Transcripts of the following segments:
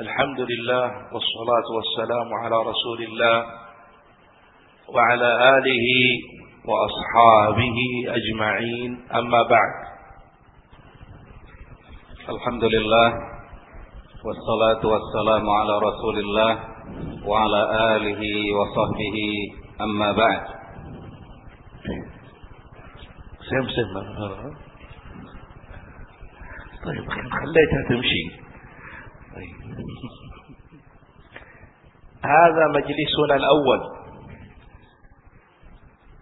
الحمد لله والصلاة والسلام على رسول الله وعلى آله وأصحابه أجمعين. أما بعد الحمد لله والصلاة والسلام على رسول الله وعلى آله وصحبه. أما بعد سيم سيم. طيب خليتها تمشي. Hada majlisuna al-awwal.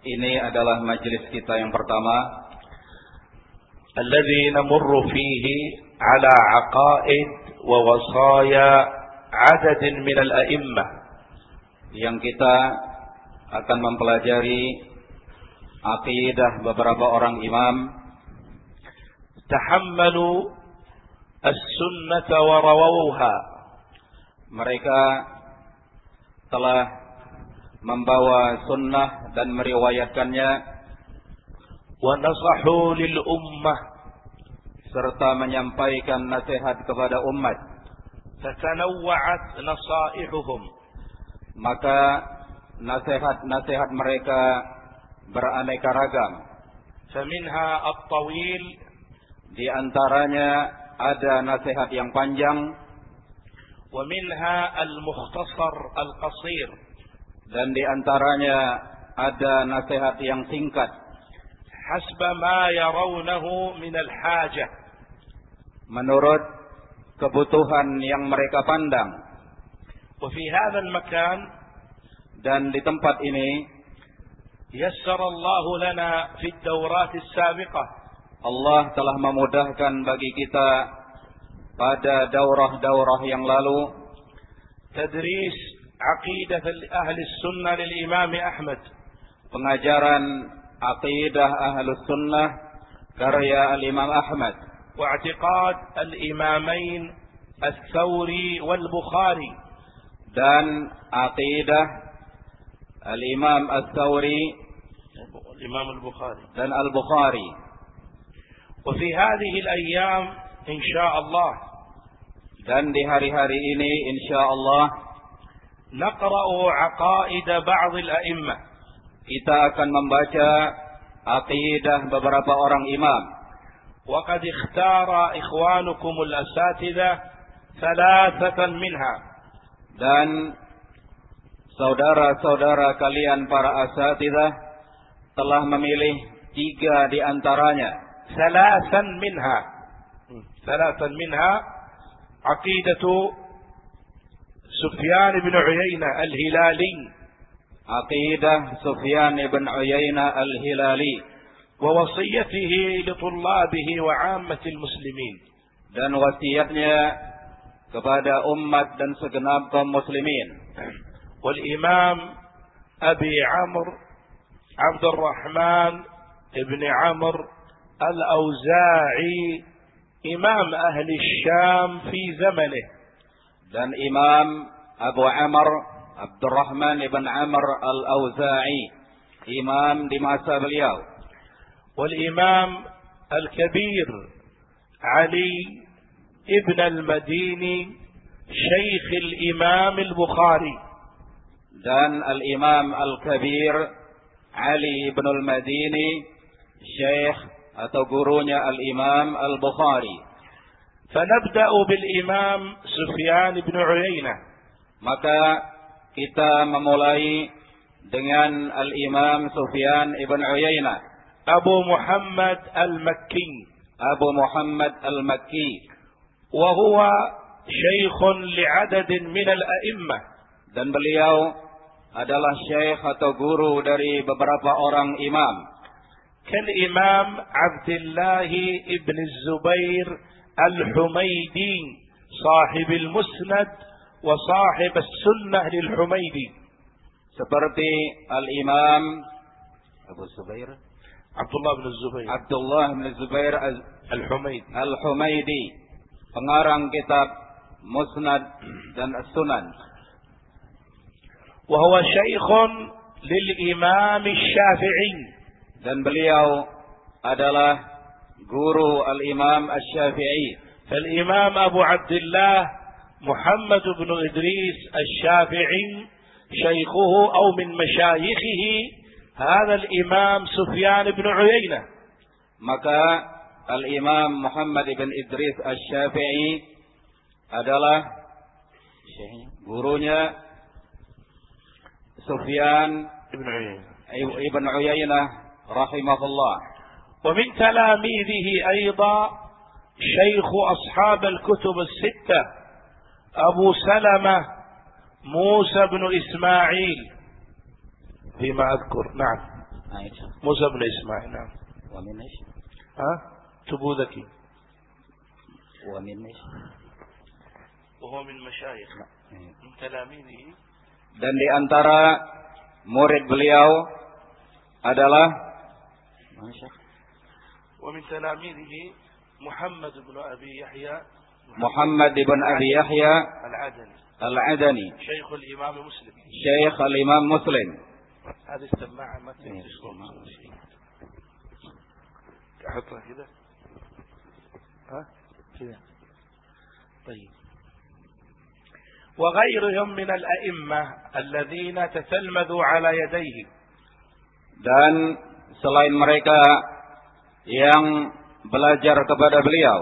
Ini adalah majlis kita yang pertama. Alladhi namurru fihi ala aqaid wa wasaya adadin minal a'immah. Yang kita akan mempelajari aqidah beberapa orang imam. Tahammalu as-sunnah warawawuha. Mereka telah membawa sunnah dan meriwayatkannya. Wa nasahu lil ummah. Serta menyampaikan nasihat kepada umat. Tatanawwa'at nasaihuhum. Maka nasihat-nasihat mereka beraneka ragam. Faminha at-tawil. Di antaranya ada nasihat yang panjang. Wa minha al-mukhtasar al-qasir. Dan di antaranya ada nasihat yang singkat. Hasba ma yarawnahu min al-hajah. Menurut kebutuhan yang mereka pandang. Wa fi hadzal makan dan di tempat ini yassara Allah lana fi al-dawrat al-sabiqah. Allah telah memudahkan bagi kita pada daurah-daurah yang lalu tadris aqidah ahli sunnah lil imam Ahmad pengajaran aqidah ahli sunnah karya al-imam Ahmad wa'tiqad al-imamain al-thawri wal-bukhari dan aqidah al-imam al-thawri al-imam al-bukhari. dan al-bukhari. وفي هذه الأيام إن شاء الله dan di hari-hari ini insyaallah نقرأ عقائد بعض الأئمة kita akan membaca aqidah beberapa orang imam وقد اختار إخوانكم الأساتذة ثلاثة منها dan saudara-saudara kalian para asatidah telah memilih tiga di antaranya ثلاثا منها. ثلاثا منها عقيدة سفيان بن عيينة الهلالي. aqidah Sufyan ibn Uyainah al-Hilali ووصيته لطلابه وعامة المسلمين. Dan wasiatnya kepada umat dan segenap kaum muslimin. والإمام أبي عمرو عبد الرحمن بن عمرو الأوزاعي إمام أهل الشام في زمنه dan Imam Abu Amr Abdurrahman ibn Amr al-Auza'i imam di masa beliau والإمام الكبير علي ابن المديني شيخ الإمام البخاري dan al-Imam al-Kabir Ali ibn al-Madini Syekh atau gurunya al-Imam al-Bukhari فنبدأ بالإمام سفيان بن عيينة maka kita memulai dengan al-Imam Sufyan ibn Uyainah أبو محمد المكي Abu Muhammad al-Makki وهو شيخ لعدد من الأئمة dan beliau adalah syekh atau guru dari beberapa orang imam كالإمام عبد الله بن الزبير الحميدي صاحب المسند وصاحب السنة للحميدي. Seperti al-Imam Abu Zubair. عبد الله بن الزبير. Abdullah bin Zubair الحميدي. al-Humaidi pengarang kitab Musnad dan As-Sunan. وهو شيخ للإمام الشافعي. Dan beliau adalah guru al-Imam Asy-Syafi'i أبو عبد الله محمد بن إدريس الشافعي شيخه أو من مشايخه هذا الإمام سفيان بن عيينة maka Al-Imam Muhammad ibn Idris Asy-Syafi'i adalah gurunya Sufyan ibn Uyainah ibn Uyainah rahimahullah. ومن تلاميذه أيضا شيخ أصحاب الكتب الستة أبو سلمة موسى بن إسماعيل. فيما أذكر نعم. موسى بن إسماعيل نعم. ومن إيش؟ ها؟ تبوذكي ومن إيش؟ وهو من مشايخ. من تلاميذه. Dan di antara murid beliau adalah ومن تلاميذه محمد بن أبي يحيى. Muhammad ibn Abi Yahya العدني. Al-Adani, شيخ الإمام مسلم. Syekh Al-Imam Muslim. هذه السماعة ما شيء أحطها كذا ها؟ كذا طيب. وغيرهم من الأئمة الذين تتلمذوا على يديه. Dan selain mereka yang belajar kepada beliau.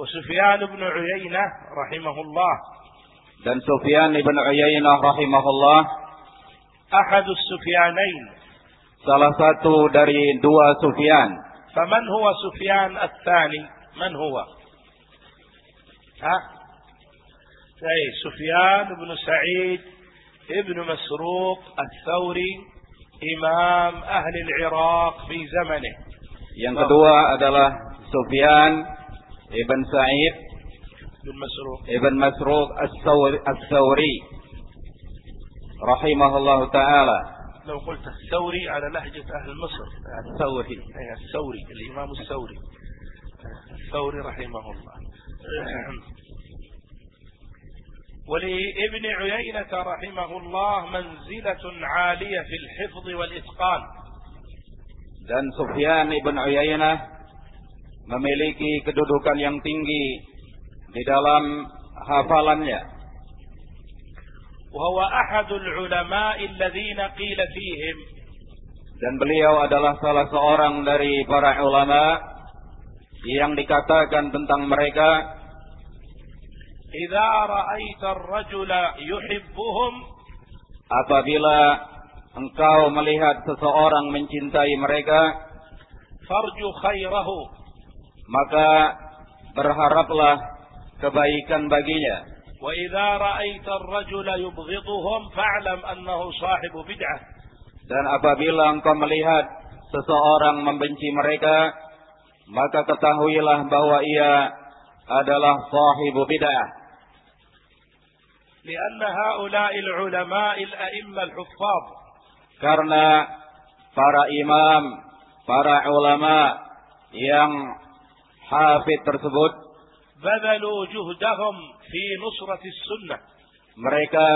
Sufyan bin Uyainah rahimahullah dan Sufyan bin Uyainah rahimahullah ahadus Sufyanain salah satu dari dua Sufyan. Faman huwa Sufyan ats-tsani? Man huwa? Ha? Sai Sufyan bin Sa'id ibn Masruq ats-Tsauri إمام أهل العراق في زمنه. Yang kedua adalah Sufyan ibn Sa'id. بن مسروق ibn Masruq As-Sawri rahimahullahu taala. لو قلت الثوري على لهجة أهل مصر الثوري الثوري الإمام الثوري الثوري رحمه الله ولابن عيينة رحمه الله منزلة عالية في الحفظ والإتقان Dan Sufyan ibn Uyainah memiliki kedudukan yang tinggi di dalam hafalannya. وهو أحد العلماء الذين قيل فيهم Dan beliau adalah salah seorang dari para ulama yang dikatakan tentang mereka Idza ra'aita ar-rajula yuhibbuhum apabila engkau melihat seseorang mencintai mereka farju khairahu. maka berharaplah kebaikan baginya. Wa idza ra'aita ar-rajula yubghiduhum fa'lam annahu sahibu bid'ah. Dan apabila engkau melihat seseorang membenci mereka maka ketahuilah bahwa ia adalah sahibu bid'ah. لأن هؤلاء العلماء الأئمة الحفاظ karena para imam, para ulama yang hafid tersebut بذلوا جهدهم في نصرة السنة mereka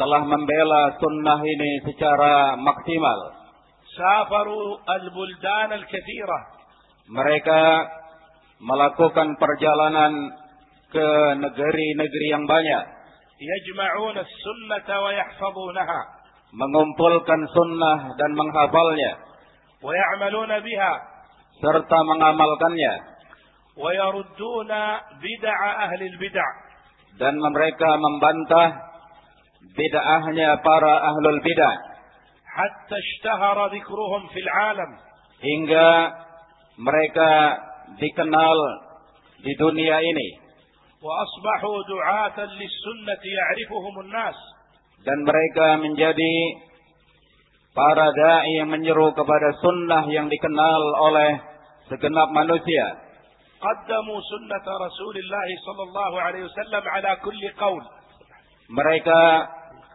telah membela sunnah ini secara maksimal. سافروا البلدان الكثيرة Mereka melakukan perjalanan ke negeri-negeri yang banyak, wa mengumpulkan sunnah dan menghafalnya. Wa ya'maluna serta mengamalkannya. Wa yarudduna bid'a ahli dan mereka membantah bid'ahnya para ahlul bid'ah. Hatta ishtahara dhikruhum fil alam. Hingga mereka dikenal di dunia ini. وأصبحوا دعاة للسنة يعرفهم الناس dan mereka menjadi para dai yang menyeru kepada sunnah yang dikenal oleh segenap manusia. قدموا سنة رسول الله صلى الله عليه وسلم على كل قول Mereka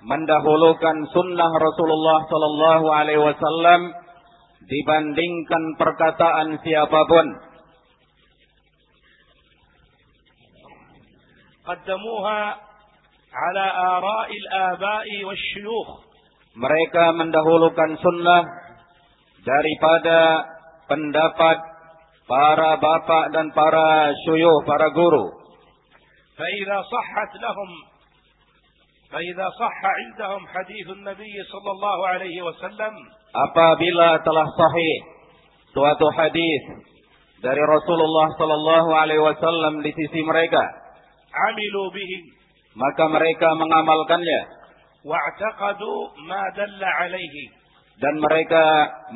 mendahulukan sunnah Rasulullah Sallallahu Alaihi Wasallam dibandingkan perkataan siapapun. قدموها على آراء الآباء والشيوخ Mereka mendahulukan sunnah daripada pendapat para bapak dan para syuyuh, para guru. فإذا صحت لهم فإذا صح عندهم حديث النبي صلى الله عليه وسلم apabila telah sahih suatu hadis dari Rasulullah sallallahu alaihi wasallam di sisi mereka amilu bihi maka mereka mengamalkannya. Wa'taqadu ma dalla alaihi. Dan mereka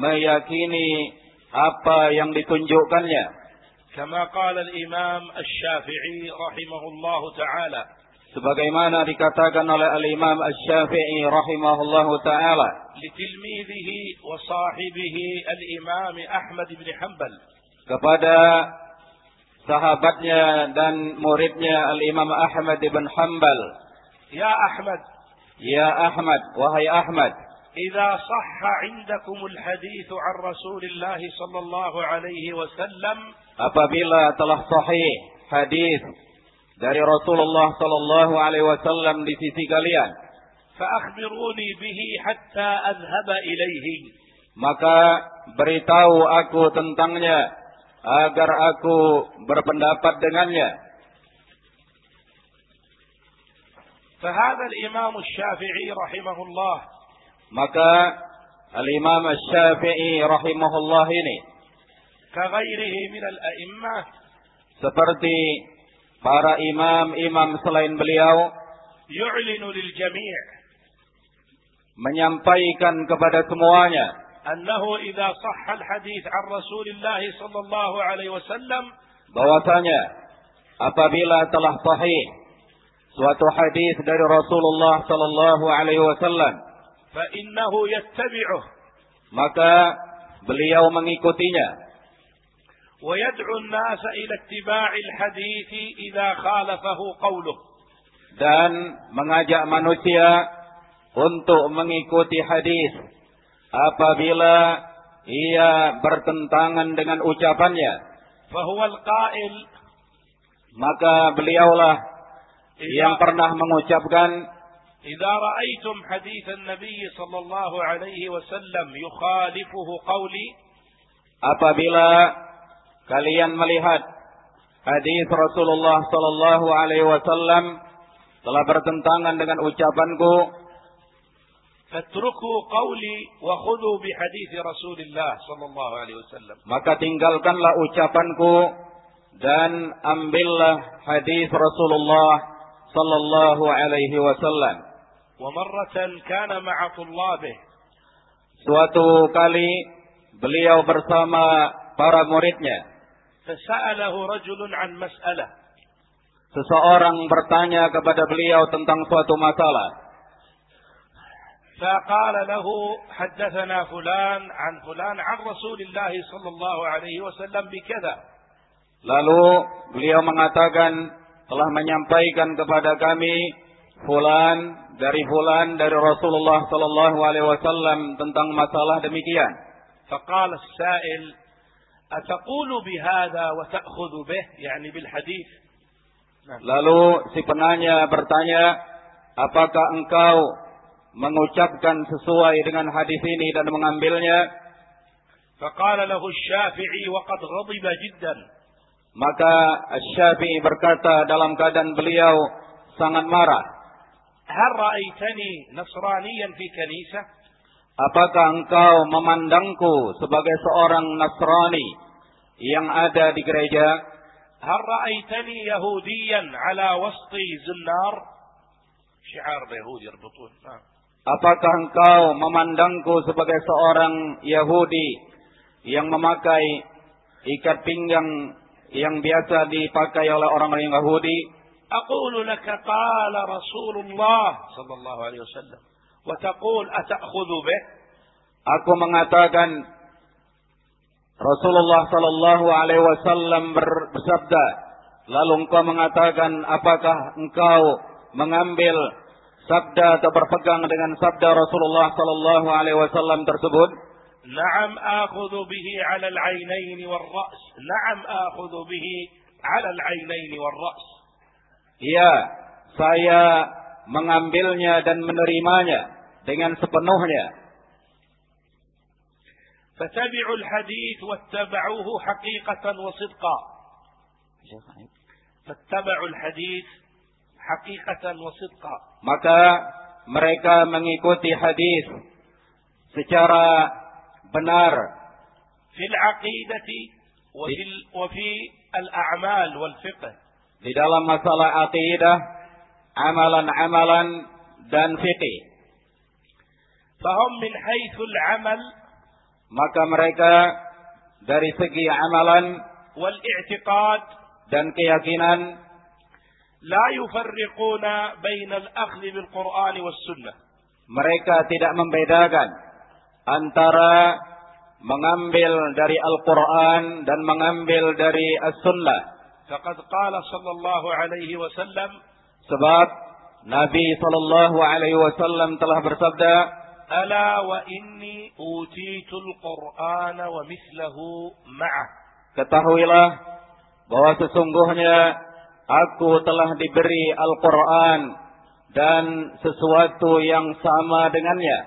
meyakini apa yang ditunjukkannya. Kama qala al-imam asy-syafi'i rahimahullahu taala. Sebagaimana dikatakan oleh al-imam asy-syafi'i rahimahullahu taala. Litilmidhihi wa sahibihi al-imam Ahmad bin Hanbal. Kepada sahabatnya dan muridnya al-Imam Ahmad bin Hanbal يا أحمد ya Ahmad wahai Ahmad إذا صح عندكم الحديث عن رسول الله صلى الله عليه وسلم apabila telah sahih hadis dari Rasulullah sallallahu alaihi wasallam di sisi kalian فأخبروني به حتى أذهب إليه maka beritahu aku tentangnya agar aku berpendapat dengannya فهذا الإمام الشافعي رحمه الله maka al-Imam Asy-Syafi'i rahimahullah ini كغيره من الأئمة seperti para imam-imam selain beliau يعلن للجميع menyampaikan kepada semuanya أنه إذا صح الحديث عن رسول الله صلى الله عليه وسلم bahwasanya apabila telah sahih suatu hadis dari Rasulullah sallallahu alaihi wasallam فإنه يتبعه maka beliau mengikutinya ويدعو الناس إلى اتباع الحديث إذا خالفه قوله dan mengajak manusia untuk mengikuti hadis apabila ia bertentangan dengan ucapannya fahuwal qail. maka beliaulah yang pernah mengucapkan idza ra'aytum hadits an-nabi sallallahu alaihi wasallam yukhalifuhu qawli. apabila kalian melihat hadis Rasulullah sallallahu alaihi wasallam telah bertentangan dengan ucapanku Fatruku qawli wa khudu bi hadithi Rasulullah sallallahu alaihi wasallam. Maka tinggalkanlah ucapanku dan ambillah hadis Rasulullah sallallahu alaihi wasallam. Wa marratan kana ma'a tullabih. Suatu kali beliau bersama para muridnya. Fasa'alahu rajulun an mas'alah. Seseorang bertanya kepada beliau tentang suatu masalah. فقال له حدثنا فلان عن فلان عن رسول الله صلى الله عليه وسلم بكذا Lalu beliau mengatakan telah menyampaikan kepada kami fulan dari fulan dari Rasulullah sallallahu alaihi wasallam tentang masalah demikian. فقال السائل أتقول بهذا وتأخذ به يعني بالحديث نعم. Lalu si penanya bertanya, "Apakah engkau mengucapkan sesuai dengan hadis ini dan mengambilnya. Faqala lahu Syafi'i wa qad ghadiba jiddan. Maka Syafi'i berkata dalam keadaan beliau sangat marah. Hal ra'aitani nasraniyan fi kanisah? Apakah engkau memandangku sebagai seorang Nasrani yang ada di gereja? Hal ra'aitani yahudiyan ala wasti zinnar? Syiar Yahudi yerbutun. Nah. Apakah engkau memandangku sebagai seorang Yahudi yang memakai ikat pinggang yang biasa dipakai oleh orang-orang Yahudi? أقول لك قال رسول الله صلى الله عليه وسلم وتقول أتأخذ به Aku mengatakan Rasulullah Sallallahu Alaihi Wasallam ber- bersabda, lalu engkau mengatakan, apakah engkau mengambil sabda atau berpegang dengan sabda Rasulullah sallallahu alaihi wasallam tersebut? Naam akhudhu bihi 'ala al-'ainain wal-ra's. Naam akhudhu bihi 'ala al-'ainain wal-ra's. Iya, saya mengambilnya dan menerimanya dengan sepenuhnya. Fatabi'u al-hadith wattaba'uhu haqiqatan wa sidqa. Iya, Fattabi'u al-hadith hakikatan wa sidqa. Maka mereka mengikuti hadis secara benar fil aqidati wa fil wa fi al a'mal wal fiqh. Di dalam masalah aqidah, amalan-amalan dan fiqih. Fahum min haitsul amal maka mereka dari segi amalan wal i'tiqad dan keyakinan mereka tidak membedakan antara mengambil dari Al-Qur'an dan mengambil dari As-Sunnah. Faqad qala sallallahu alaihi wasallam sebab Nabi sallallahu alaihi wasallam telah bersabda, "Ala wa inni utitul Qur'ana wa Mislahu ma'ah." Ketahuilah bahwa sesungguhnya Aku telah diberi Al-Quran dan sesuatu yang sama dengannya.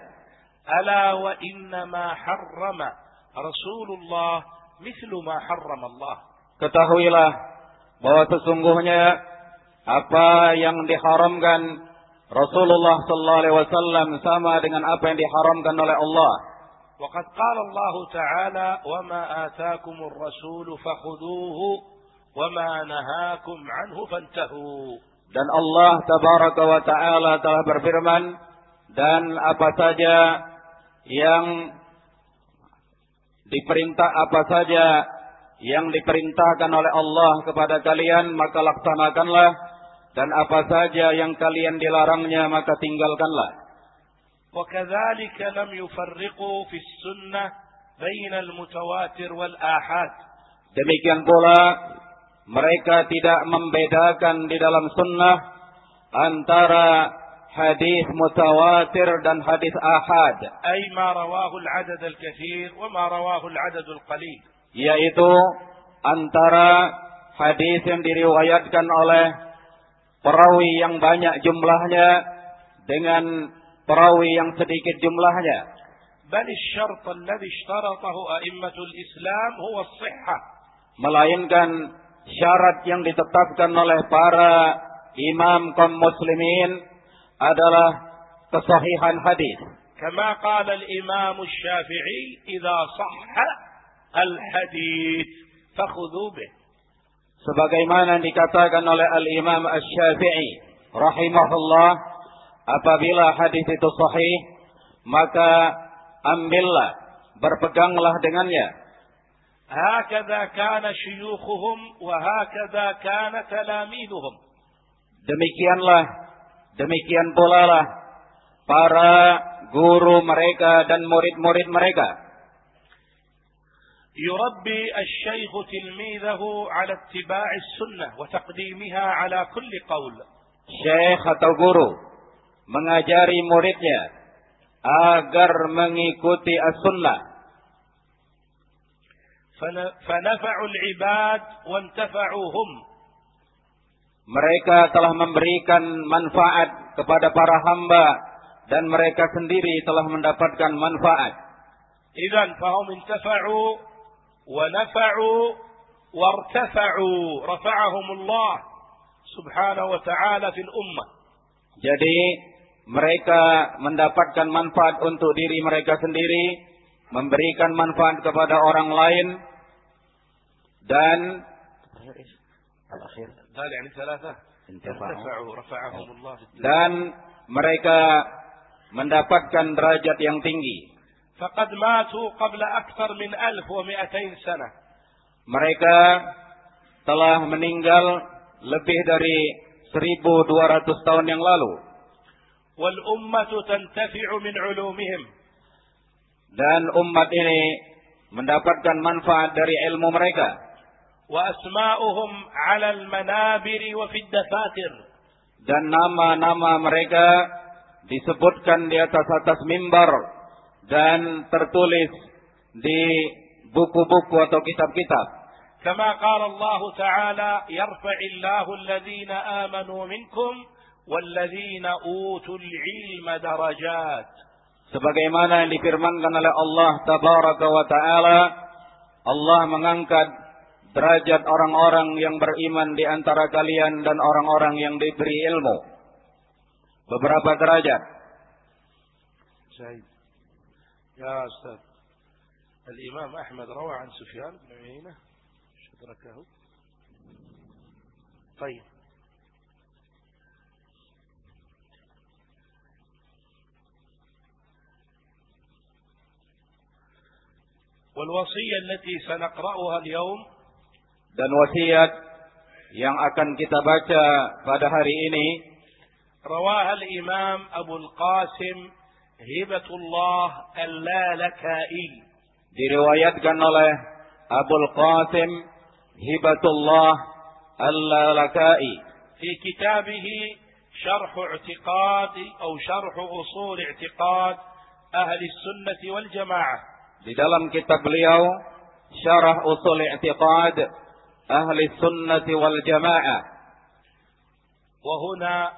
Ala wa innama harrama Rasulullah mislu ma harrama Allah. Ketahuilah bahwa sesungguhnya apa yang diharamkan Rasulullah sallallahu alaihi wasallam sama dengan apa yang diharamkan oleh Allah. Waqad qala Allah Ta'ala wa ma ataakumur rasul fakhuduhu وما نهاكم عنه فانتهوا Dan Allah tabaraka wa taala telah berfirman dan apa saja yang diperintah apa saja yang diperintahkan oleh Allah kepada kalian maka laksanakanlah dan apa saja yang kalian dilarangnya maka tinggalkanlah. وكذلك لم يفرقوا في السنة بين المتواتر والآحاد Demikian pula mereka tidak membedakan di dalam sunnah antara hadis mutawatir dan hadis ahad, أي ما رواه العدد الكثير وما رواه العدد القليل yaitu antara hadis yang diriwayatkan oleh perawi yang banyak jumlahnya dengan perawi yang sedikit jumlahnya. بل الشرط الذي اشترطه أئمة الإسلام هو الصحة Melainkan syarat yang ditetapkan oleh para imam kaum muslimin adalah kesahihan hadis. Kama qala al-imam Syafi'i idza shahha al-hadis fakhudhu bih. Sebagaimana dikatakan oleh al-imam Asy-Syafi'i rahimahullah apabila hadis itu sahih maka ambillah berpeganglah dengannya هكذا كان شيوخهم وهكذا كان تلاميذهم Demikianlah, demikian pula lah para guru mereka dan murid-murid mereka. يربي الشيخ تلميذه على اتباع السنة وتقديمها على كل قول Syekh atau guru mengajari muridnya agar mengikuti as-sunnah. فن- فنفعوا العباد وانتفعوا هم Mereka telah memberikan manfaat kepada para hamba dan mereka sendiri telah mendapatkan manfaat. إذا فهم انتفعوا ونفعوا وارتفعوا رفعهم الله سبحانه وتعالى في الأمة Jadi mereka mendapatkan manfaat untuk diri mereka sendiri, memberikan manfaat kepada orang lain dan هذا يعني ثلاثة انتفعوا. انتفعوا رفعهم الله في الدنيا dan mereka mendapatkan derajat yang tinggi. فقد ماتوا قبل أكثر من ألف ومئتين سنة Mereka telah meninggal lebih dari 1200 tahun yang lalu والأمة تنتفع من علومهم Dan umat ini mendapatkan manfaat dari ilmu mereka وأسماؤهم على المنابر وفي الدفاتر dan nama-nama mereka disebutkan di atas-atas mimbar dan tertulis di buku-buku atau kitab-kitab كما قال الله تعالى يرفع الله الذين آمنوا منكم والذين أوتوا العلم درجات sebagaimana yang difirmankan oleh Allah tabaraka wa taala Allah mengangkat derajat orang-orang yang beriman di antara kalian dan orang-orang yang diberi ilmu. Beberapa derajat. جيد يا أستاذ الإمام أحمد روى عن سفيان بن عيينة أدركه طيب والوصية التي سنقرأها اليوم dan wasiat yang akan kita baca pada hari ini رواها الإمام أبو القاسم هبة الله اللالكائي. diriwayatkan oleh Abul Qasim Hibatullah Al-Lalakai في كتابه شرح اعتقاد أو شرح أصول اعتقاد أهل السنة والجماعة di dalam kitab beliau Syarah Usul I'tiqad Ahli Sunnati wal Jamaah وهنا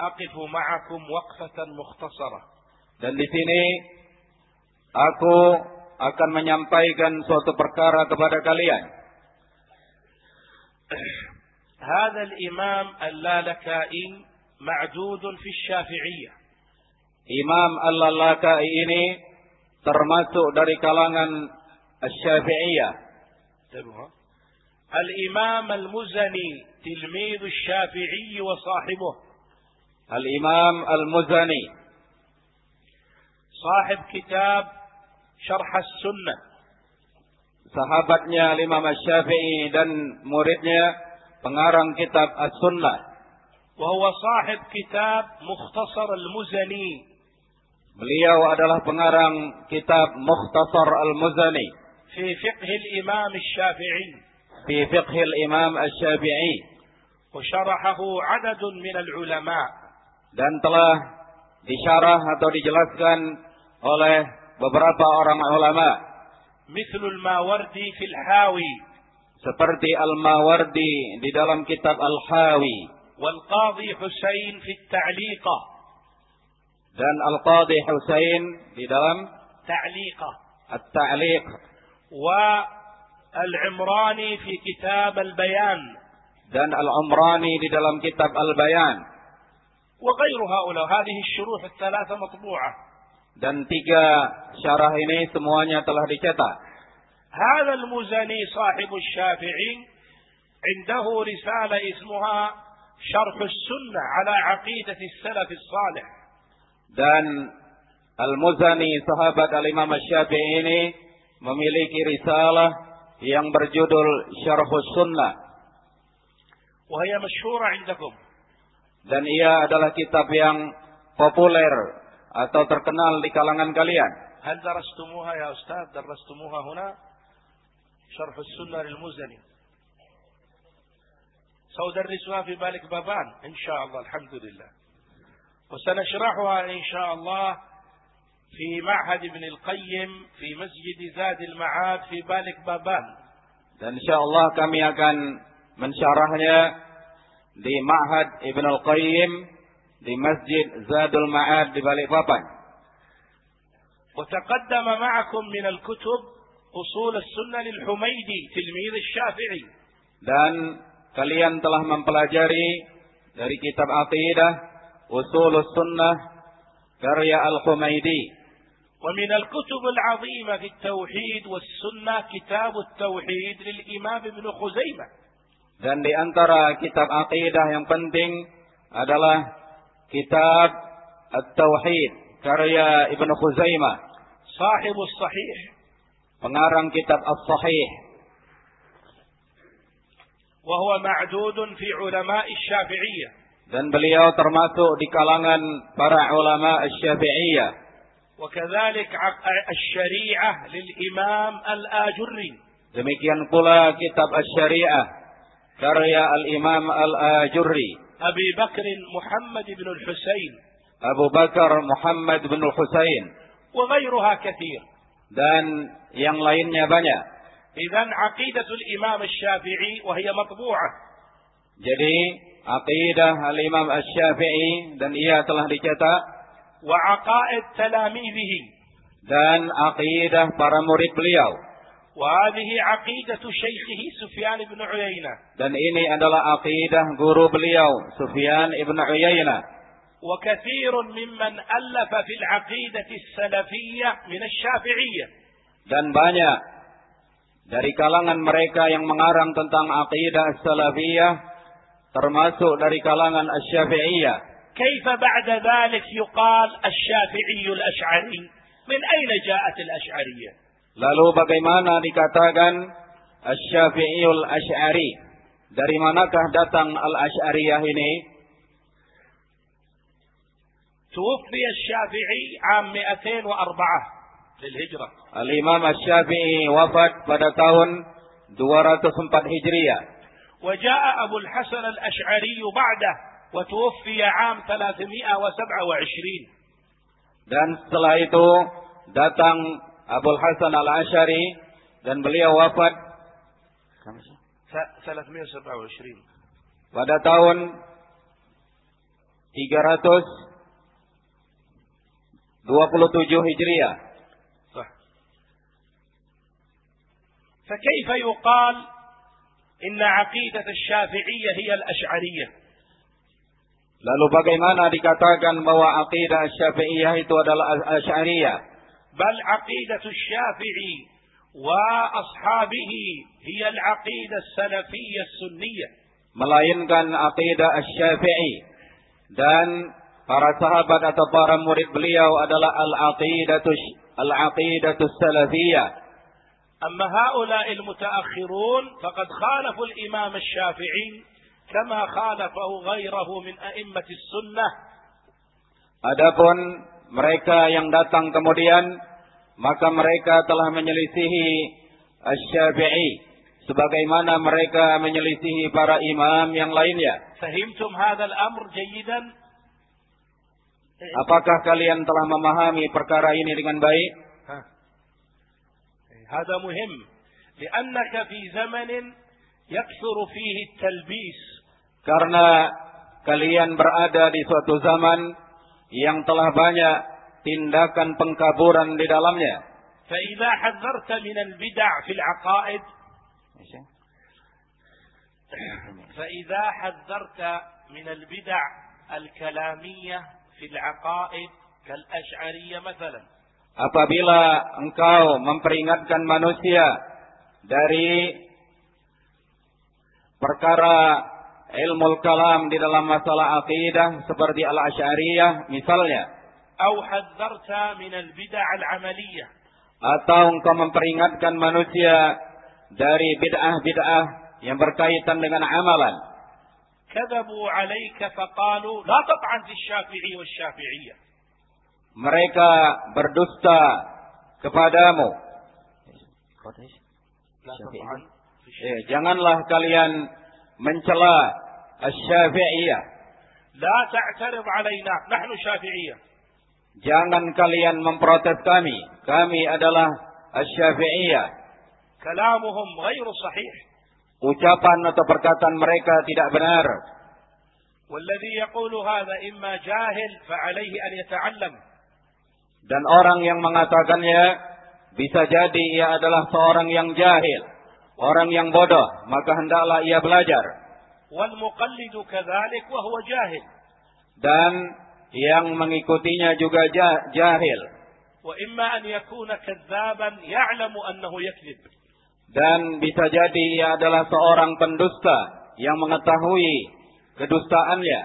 أقف معكم وقفة مختصرة dan di sini aku akan menyampaikan suatu perkara kepada kalian هذا الإمام اللالكائي معدود في الشافعية Imam Al-Lalakai ini termasuk dari kalangan Asy-Syafi'iyah انتبهوا الإمام المزني تلميذ الشافعي وصاحبه Al-Imam Al-Muzani صاحب كتاب شرح السنة sahabatnya Imam Asy-Syafi'i dan muridnya pengarang kitab As-Sunnah وهو صاحب كتاب مختصر المزني beliau adalah pengarang kitab Mukhtasar Al-Muzani في فقه الإمام الشافعي fi fiqh al-Imam Asy-Syafi'i وشرحه عدد من العلماء dan telah disyarah atau dijelaskan oleh beberapa orang ulama مثل الماوردي في الحاوي seperti Al-Mawardi di dalam kitab Al-Hawi والقاضي حسين في التعليقة Dan Al-Qadhi Husain di dalam تعليقة At-Ta'liq. والعمراني في كتاب البيان dan Al-Umrani di dalam kitab Al-Bayan. وغير هؤلاء هذه الشروح الثلاثة مطبوعة dan tiga syarah ini semuanya telah dicetak. هذا المزني صاحب الشافعي عنده رسالة اسمها شرح السنة على عقيدة السلف الصالح dan Al-Muzani sahabat Al-Imam Syafi'i ini memiliki risalah yang berjudul Syarhus Sunnah وهي مشهورة عندكم dan ia adalah kitab yang populer atau terkenal di kalangan kalian. هل درستموها يا أستاذ درستموها هنا شرح السنة للمزني سأدرسها في بالك بابان إن شاء الله الحمد لله وسنشرحها إن شاء الله في معهد ابن القيم في مسجد زاد المعاد في بالك بابان Dan insya Allah kami akan mensyarahnya di Ma'had Ibn Al-Qayyim di Masjid Zadul Ma'ad di Balikpapan. وتقدم معكم من الكتب أصول السنة للحميدي تلميذ الشافعي Dan kalian telah mempelajari dari kitab Aqidah Usulus Sunnah karya Al-Humaidi. ومن الكتب العظيمة في التوحيد والسنة كتاب التوحيد للإمام ابن خزيمة Dan di antara kitab Aqidah yang penting adalah kitab At-Tauhid karya Ibn Khuzaimah. صاحب الصحيح pengarang kitab As-Sahih وهو معدود في علماء الشافعية dan beliau termasuk di kalangan para ulama Asy-Syafi'iyah وكذلك عق- الشريعة للإمام الآجري demikian pula kitab Asy-Syari'ah karya Al-Imam Al-Ajurri أبي بكر محمد بن الحسين Abu Bakar Muhammad bin Husain وغيرها كثير dan yang lainnya banyak إذا عقيدة الإمام الشافعي وهي مطبوعة jadi aqidah Al-Imam Asy-Syafi'i dan ia telah dicetak وعقائد تلاميذه dan aqidah para murid beliau وهذه عقيدة شيخه سفيان بن عيينة Dan ini adalah akidah guru beliau, Sufyan ibn Uyainah. وكثير ممن ألف في العقيدة السلفية من الشافعية Dan banyak dari kalangan mereka yang mengarang tentang akidah salafiyah, termasuk dari kalangan asy-syafi'iyah. كيف بعد ذلك يقال الشافعي الأشعري من أين جاءت الأشعرية Lalu bagaimana dikatakan asy-syafi'iyul asy'ari? Dari manakah datang al-asy'ariyah ini? توفي الشافعي عام 204 للهجرة Al-Imam Asy-Syafi'i wafat pada tahun 204 Hijriah. وجاء أبو الحسن الأشعري بعده وتوفي عام 327 Dan setelah itu datang Abul Hasan Al-Asy'ari dan beliau wafat 327 pada tahun 327 Hijriah. صح فكيف يقال إن عقيدة الشافعية هي الأشعرية Lalu bagaimana dikatakan bahwa akidah Syafi'iyah itu adalah Asy'ariyah? بل عقيدة الشافعي وأصحابه هي العقيدة السلفية السنية Melainkan akidah Asy-Syafi'i dan para sahabat atau para murid beliau adalah al-aqidatus al-aqidatus salafiyah. أما هؤلاء المتأخرون فقد خالفوا الإمام الشافعي كما خالفه غيره من أئمة السنة Adapun mereka yang datang kemudian maka mereka telah menyelisihi Asy-Syafi'i sebagaimana mereka menyelisihi para imam yang lainnya. فهمتم هذا الأمر جيدا Apakah kalian telah memahami perkara ini dengan baik? هذا مهم لأنك في زمن يكثر فيه التلبيس. Karena kalian berada di suatu zaman yang telah banyak tindakan pengkaburan di dalamnya. فإذا حذرت من البدع في العقائد فإذا حذرت من البدع الكلامية في العقائد كالأشعرية مثلا. apabila engkau memperingatkan manusia dari perkara ilmu kalam di dalam masalah akidah seperti al-asy'ariyah misalnya atau engkau memperingatkan manusia dari bid'ah-bid'ah yang berkaitan dengan amalan. Kadabu 'alaika faqalu la tab'an fi syafi'i mereka berdusta kepadamu لا تطعن في الشافعي. Eh, janganlah kalian mencela asy-syafi'iyah لا تعترض علينا نحن شافعية jangan kalian memprotes kami kami adalah asy-syafi'iyah كلامهم غير صحيح ucapan atau perkataan mereka tidak benar والذي يقول هذا إما جاهل فعليه أن يتعلم dan orang yang mengatakannya bisa jadi ia adalah seorang yang jahil, orang yang bodoh, maka hendaklah ia belajar. Dan yang mengikutinya juga jahil. Dan bisa jadi ia adalah seorang pendusta yang mengetahui kedustaannya.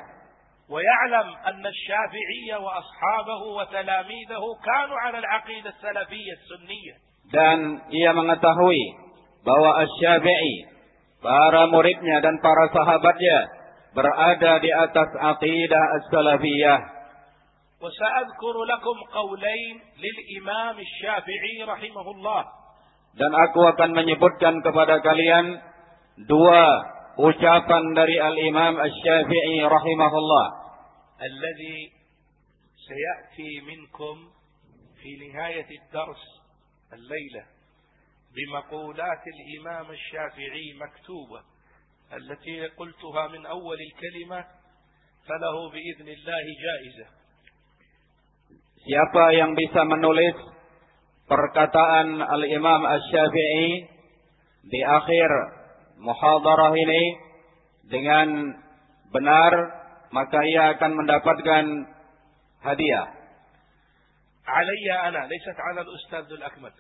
ويعلم أن الشافعي وأصحابه وتلاميذه كانوا على العقيدة السلفية السنية dan ia mengetahui bahwa Asy-Syafi'i para muridnya dan para sahabatnya berada di atas aqidah as-salafiyah وسأذكر لكم قولين للإمام الشافعي رحمه الله dan aku akan menyebutkan kepada kalian dua ucapan dari al-Imam Asy-Syafi'i rahimahullah. الذي سيأتي منكم في نهاية الدرس الليلة بمقولات الإمام الشافعي مكتوبة التي قلتها من أول الكلمة فله بإذن الله جائزة Siapa yang bisa menulis perkataan Al-Imam Asy-Syafi'i di akhir muhadarah ini dengan benar maka ia akan mendapatkan hadiah. علي أنا ليست على الأستاذ الأكمل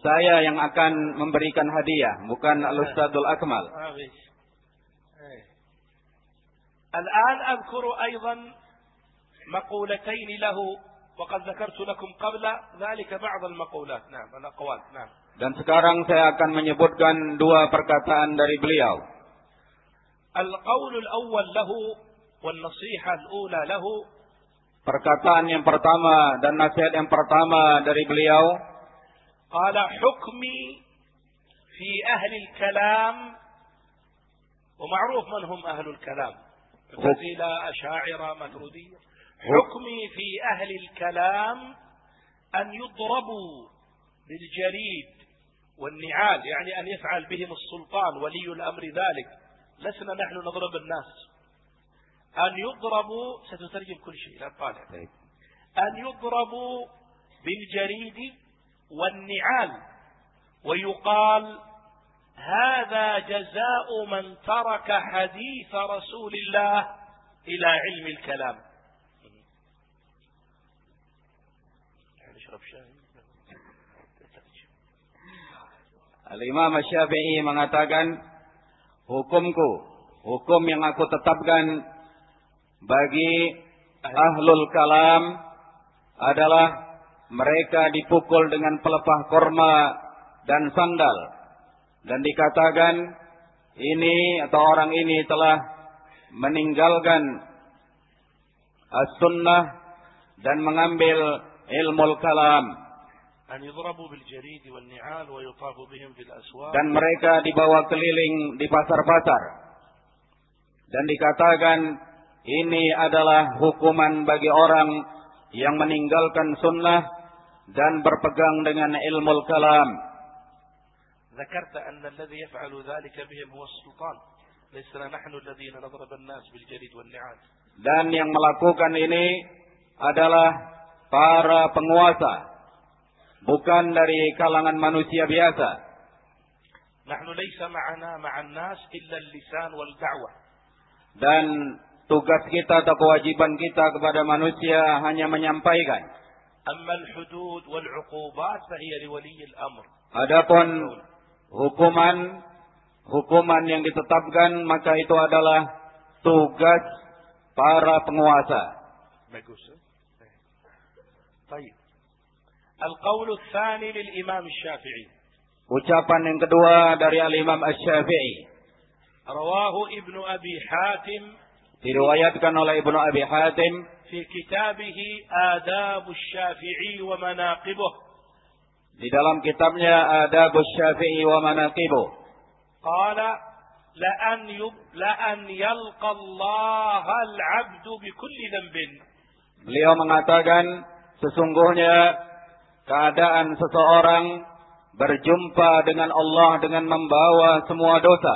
Saya yang akan memberikan hadiah, bukan Al-Ustadzul Akmal. آه، إيش. إيه. الآن أذكر أيضا مقولتين له وقد ذكرت لكم قبل ذلك بعض المقولات نعم الأقوال نعم Dan sekarang saya akan menyebutkan dua perkataan dari beliau. القول الأول له والنصيحة الأولى له Perkataan yang pertama dan nasihat yang pertama dari beliau, قال حكمي في أهل الكلام ومعروف من هم أهل الكلام معتزلة أشاعرة ماتريدية حكمي في أهل الكلام أن يضربوا بالجريد والنعال يعني أن يفعل بهم السلطان ولي الأمر ذلك. لسنا نحن نضرب الناس. أن يضربوا ستترجم كل شيء لا طالع أن يضربوا بالجريد والنعال ويقال هذا جزاء من ترك حديث رسول الله إلى علم الكلام. نشرب شاي Al-Imam Syafi'i mengatakan, hukumku, hukum yang aku tetapkan bagi ahlul kalam adalah mereka dipukul dengan pelepah korma dan sandal. Dan dikatakan, ini atau orang ini telah meninggalkan as-sunnah dan mengambil ilmu kalam. dan mereka dibawa keliling di pasar-pasar. Dan dikatakan ini adalah hukuman bagi orang yang meninggalkan sunnah dan berpegang dengan ilmu kalam. ذكرت أن الذي يفعل ذلك بهم هو السلطان لسنا نحن الذين نضرب الناس بالجريد والنعال Dan yang melakukan ini adalah para penguasa, bukan dari kalangan manusia biasa. Nahnu laysa ma'ana ma'an nas illa lisan wal da'wah. Dan tugas kita atau kewajiban kita kepada manusia hanya menyampaikan. Amma al-hudud wal 'uqubat fa hiya li wali al-amr. Adapun hukuman hukuman yang ditetapkan maka itu adalah tugas para penguasa. Bagus. Eh. Baik. طيب القول الثاني للإمام الشافعي Ucapan yang kedua dari Al-Imam Asy-Syafi'i رواه ابن أبي حاتم diriwayatkan oleh Ibnu Abi Hatim في كتابه آداب الشافعي ومناقبه di dalam kitabnya Adabus Syafi'i wa Manaqibuh. قال لأن, يب... لأن يلقى الله العبد بكل ذنب Beliau mengatakan sesungguhnya keadaan seseorang berjumpa dengan Allah dengan membawa semua dosa.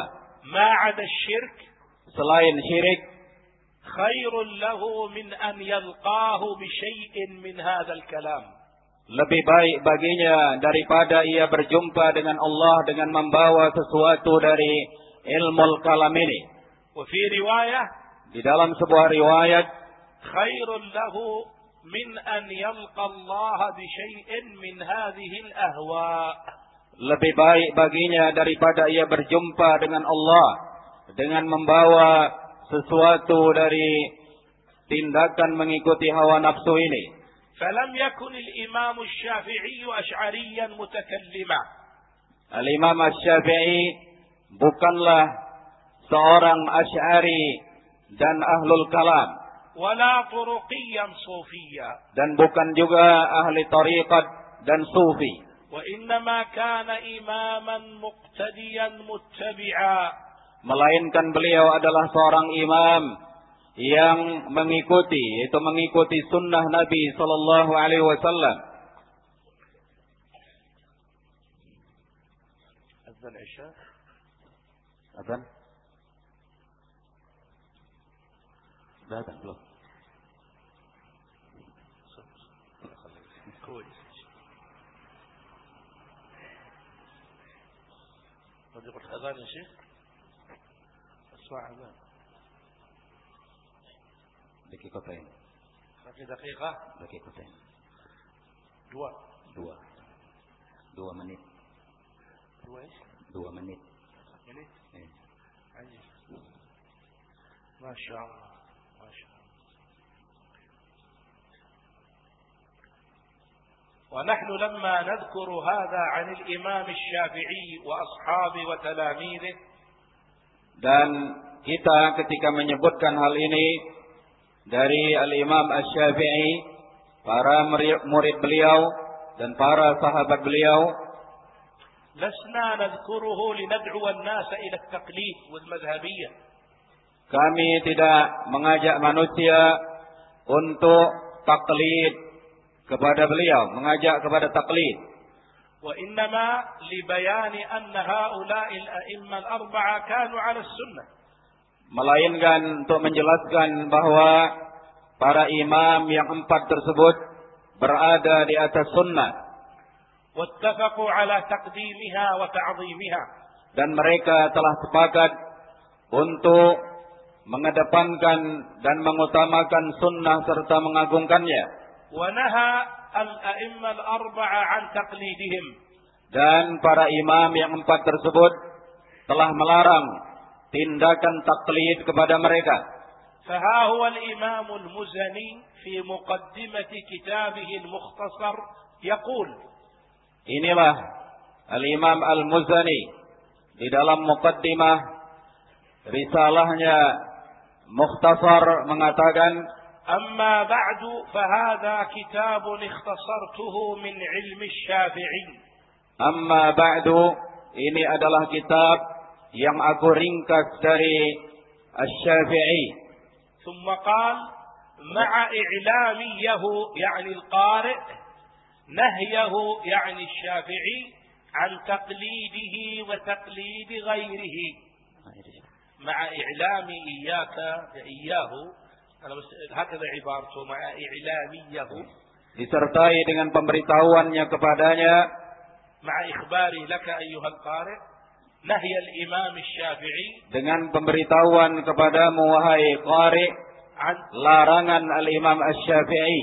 Ma'ada syirk. Selain syirik. Khairul lahu min an yalqahu bisyai'in min hadhal kalam. Lebih baik baginya daripada ia berjumpa dengan Allah dengan membawa sesuatu dari ilmu kalam ini. Di dalam sebuah riwayat. Khairul lahu له من أن يلقى الله بشيء من هذه الأهواء lebih baik baginya daripada ia berjumpa dengan Allah dengan membawa sesuatu dari tindakan mengikuti hawa nafsu ini. فلم يكن الإمام الشافعي أشعريا متكلما Al-Imam Asy-Syafi'i bukanlah seorang Asy'ari dan ahlul kalam ولا طرقيا صوفيا dan bukan juga ahli tariqat dan sufi. وانما كان اماما مقتديا متبعا melainkan beliau adalah seorang imam yang mengikuti yaitu mengikuti sunnah Nabi sallallahu alaihi wasallam. Azan isya azan. Datang belum? قد يقول أذان يا شيخ؟ أسمع أذان. دقيقتين. باقي دقيقة. دقيقتين. دوا دوا دوا منيت إيه؟ دوا إيش؟ دوا منيت إيه؟ منيت؟ إيه؟, إيه. عجيب. ما شاء الله. ونحن لما نذكر هذا عن الإمام الشافعي وأصحابه وتلاميذه dan kita ketika menyebutkan hal ini dari Al-Imam Asy-Syafi'i, para murid beliau dan para sahabat beliau لسنا نذكره لندعو الناس إلى التقليد والمذهبية kami tidak mengajak manusia untuk taklid kepada beliau, mengajak kepada taklid. وإنما لبيان أن هؤلاء الأئمة الأربعة كانوا على السنة. Melainkan untuk menjelaskan bahwa para imam yang empat tersebut berada di atas sunnah. واتفقوا على تقديمها وتعظيمها. Dan mereka telah sepakat untuk mengedepankan dan mengutamakan sunnah serta mengagungkannya. ونهى الأئمة الأربعة عن تقليدهم. Dan para imam yang empat tersebut telah melarang tindakan taklid kepada mereka. فها هو الإمام المزني في مقدمة كتابه المختصر يقول Inilah Al-Imam Al-Muzani di dalam muqaddimah risalahnya Mukhtasar mengatakan أما بعد فهذا كتاب اختصرته من علم الشافعي Amma ba'du ini adalah kitab yang aku ringkas dari Asy-Syafi'i. ثم قال مع إعلاميه يعني القارئ نهيه يعني الشافعي عن تقليده وتقليد غيره مع إعلام إياك إياه Eh, Hakadah ibaratu disertai dengan pemberitahuannya kepadanya. Dengan pemberitahuan kepadamu wahai qari. Larangan al-imam asy-syafi'i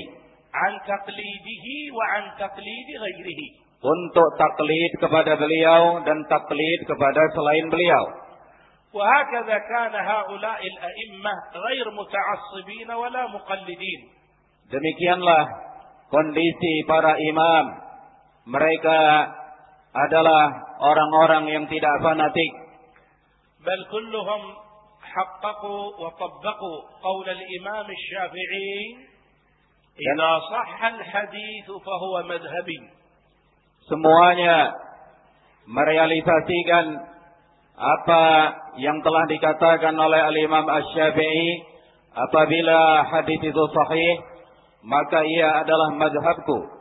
an taqlidihi wa an taqlidi ghairihi untuk taklid kepada beliau dan taklid kepada selain beliau. وهكذا كان هؤلاء الأئمة غير متعصبين ولا مقلدين Demikianlah kondisi para imam. Mereka adalah orang-orang yang tidak fanatik. بل كلهم حققوا وطبقوا قول الإمام الشافعي إذا صح الحديث فهو مذهبي Semuanya merealisasikan apa yang telah dikatakan oleh Al-Imam Asy-Syafi'i apabila hadis itu sahih maka ia adalah mazhabku.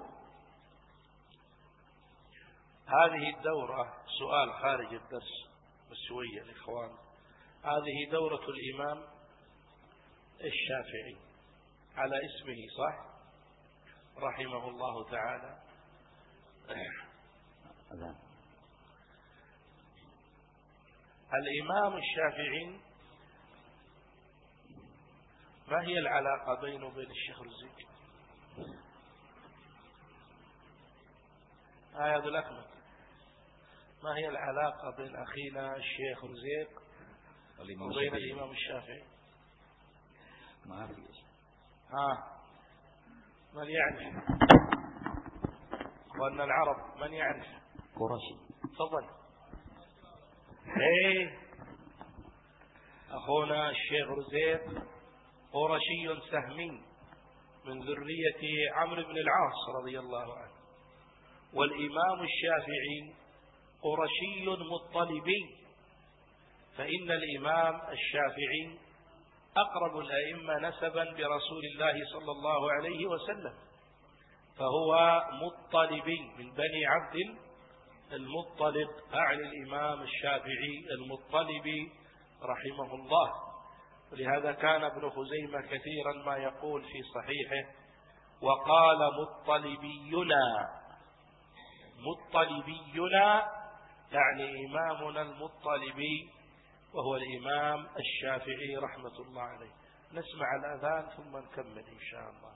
هذه الدورة سؤال خارج الدرس بس شوية الإخوان هذه دورة الإمام الشافعي على اسمه صح رحمه الله تعالى الإمام الشافعي ما هي العلاقة بينه وبين الشيخ رزيق آية الأكمل. ما هي العلاقة بين أخينا الشيخ رزيق وبين الإمام الشافعي؟ ما في ها من يعرف؟ وأن العرب من يعرف؟ قرشي تفضل. إيه؟ أخونا الشيخ رزيق قرشي سهمي من ذرية عمرو بن العاص رضي الله عنه. والإمام الشافعي قرشي مطلبي. فإن الإمام الشافعي أقرب الأئمة نسبا برسول الله صلى الله عليه وسلم فهو مطلبي من بني عبد المطلب أعني الإمام الشافعي المطلبي رحمه الله. ولهذا كان ابن خزيمة كثيرا ما يقول في صحيحه وقال مطلبينا. مطلبينا يعني إمامنا المطلبي وهو الإمام الشافعي رحمة الله عليه. نسمع الأذان ثم نكمل إن شاء الله.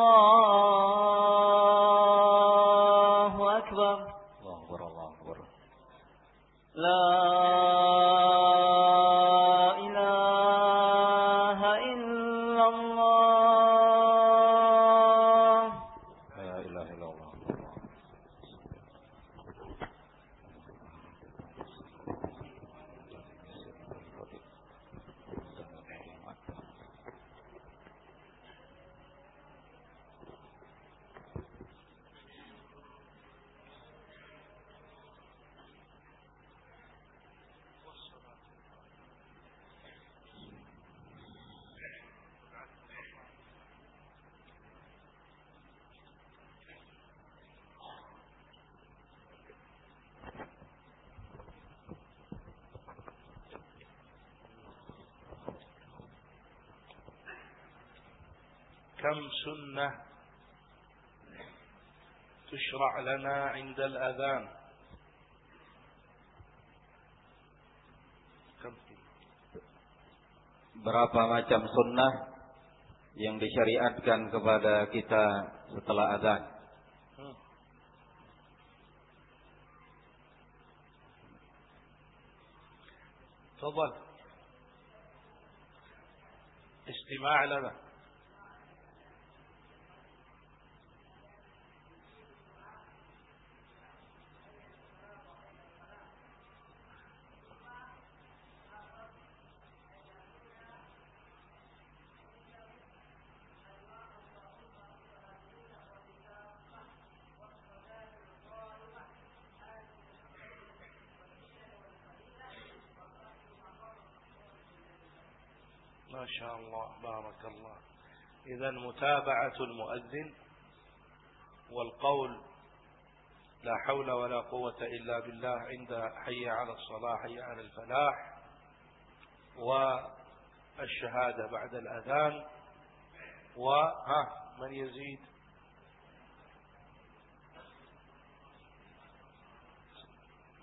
Berapa macam sunnah yang disyariatkan kepada kita setelah azan? تفضل استماع لنا بارك الله. إذا متابعة المؤذن والقول لا حول ولا قوة إلا بالله عند حي على الصلاة حي على الفلاح والشهادة بعد الأذان وها من يزيد؟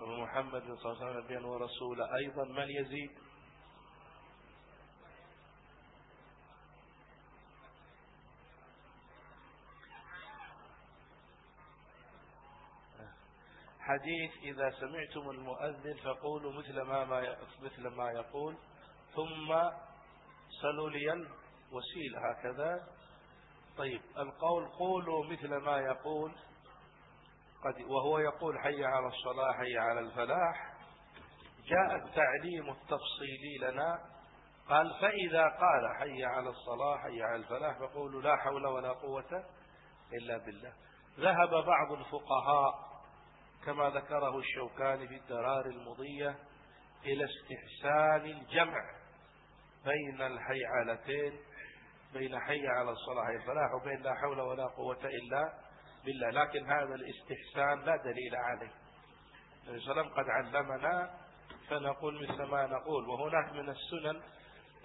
محمد صلى الله عليه وسلم ورسوله أيضا من يزيد؟ حديث إذا سمعتم المؤذن فقولوا مثل ما, ما مثل ما يقول ثم سلوا لي الوسيلة هكذا. طيب القول قولوا مثل ما يقول قد وهو يقول حي على الصلاة حي على الفلاح جاء التعليم التفصيلي لنا قال فإذا قال حي على الصلاة حي على الفلاح فقولوا لا حول ولا قوة إلا بالله. ذهب بعض الفقهاء كما ذكره الشوكاني في الدرار المضية إلى استحسان الجمع بين الحيعلتين بين حي على الصلاة الفلاح وبين لا حول ولا قوة إلا بالله لكن هذا الاستحسان لا دليل عليه. النبي صلى الله عليه وسلم قد علمنا فنقول مثل ما نقول وهناك من السنن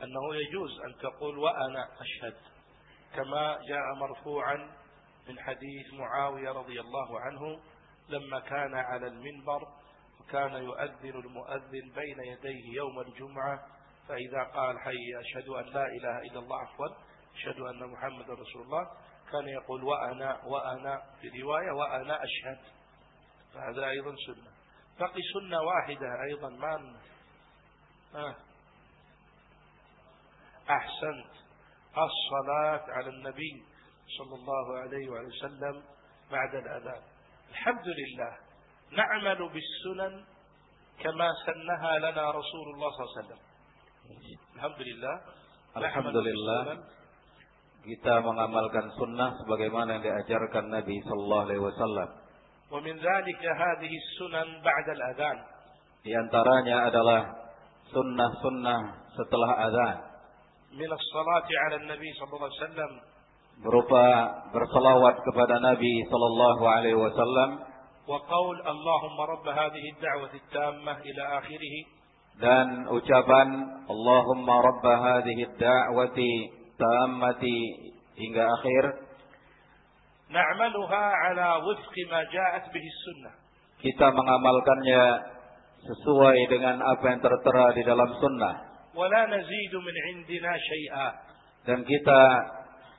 أنه يجوز أن تقول وأنا أشهد كما جاء مرفوعا من حديث معاوية رضي الله عنه لما كان على المنبر وكان يؤذن المؤذن بين يديه يوم الجمعة فإذا قال حي أشهد أن لا إله إلا الله عفوا أشهد أن محمد رسول الله كان يقول وأنا وأنا في رواية وأنا أشهد. فهذا أيضا سنة. بقي سنة واحدة أيضا ما. أحسنت. الصلاة على النبي صلى الله عليه وسلم بعد الأذان. الحمد لله نعمل بالسنن كما سنها لنا رسول الله صلى الله عليه وسلم الحمد لله Alhamdulillah kita mengamalkan sunnah sebagaimana yang diajarkan Nabi sallallahu alaihi wasallam. ومن ذلك هذه السنن بعد الأذان Di antaranya adalah sunnah-sunnah setelah azan من الصلاة على النبي صلى الله عليه وسلم berupa berselawat kepada Nabi sallallahu alaihi wasallam. Wa qaul Allahumma rabb hadhihi ad-da'wati at-tammah ila akhirih. Dan ucapan Allahumma rabb hadhihi ad-da'wati tammati hingga akhir. Na'maluha ala wifqi ma ja'at bihi sunnah. Kita mengamalkannya sesuai dengan apa yang tertera di dalam sunnah. Wala nazidu min indina syai'a dan kita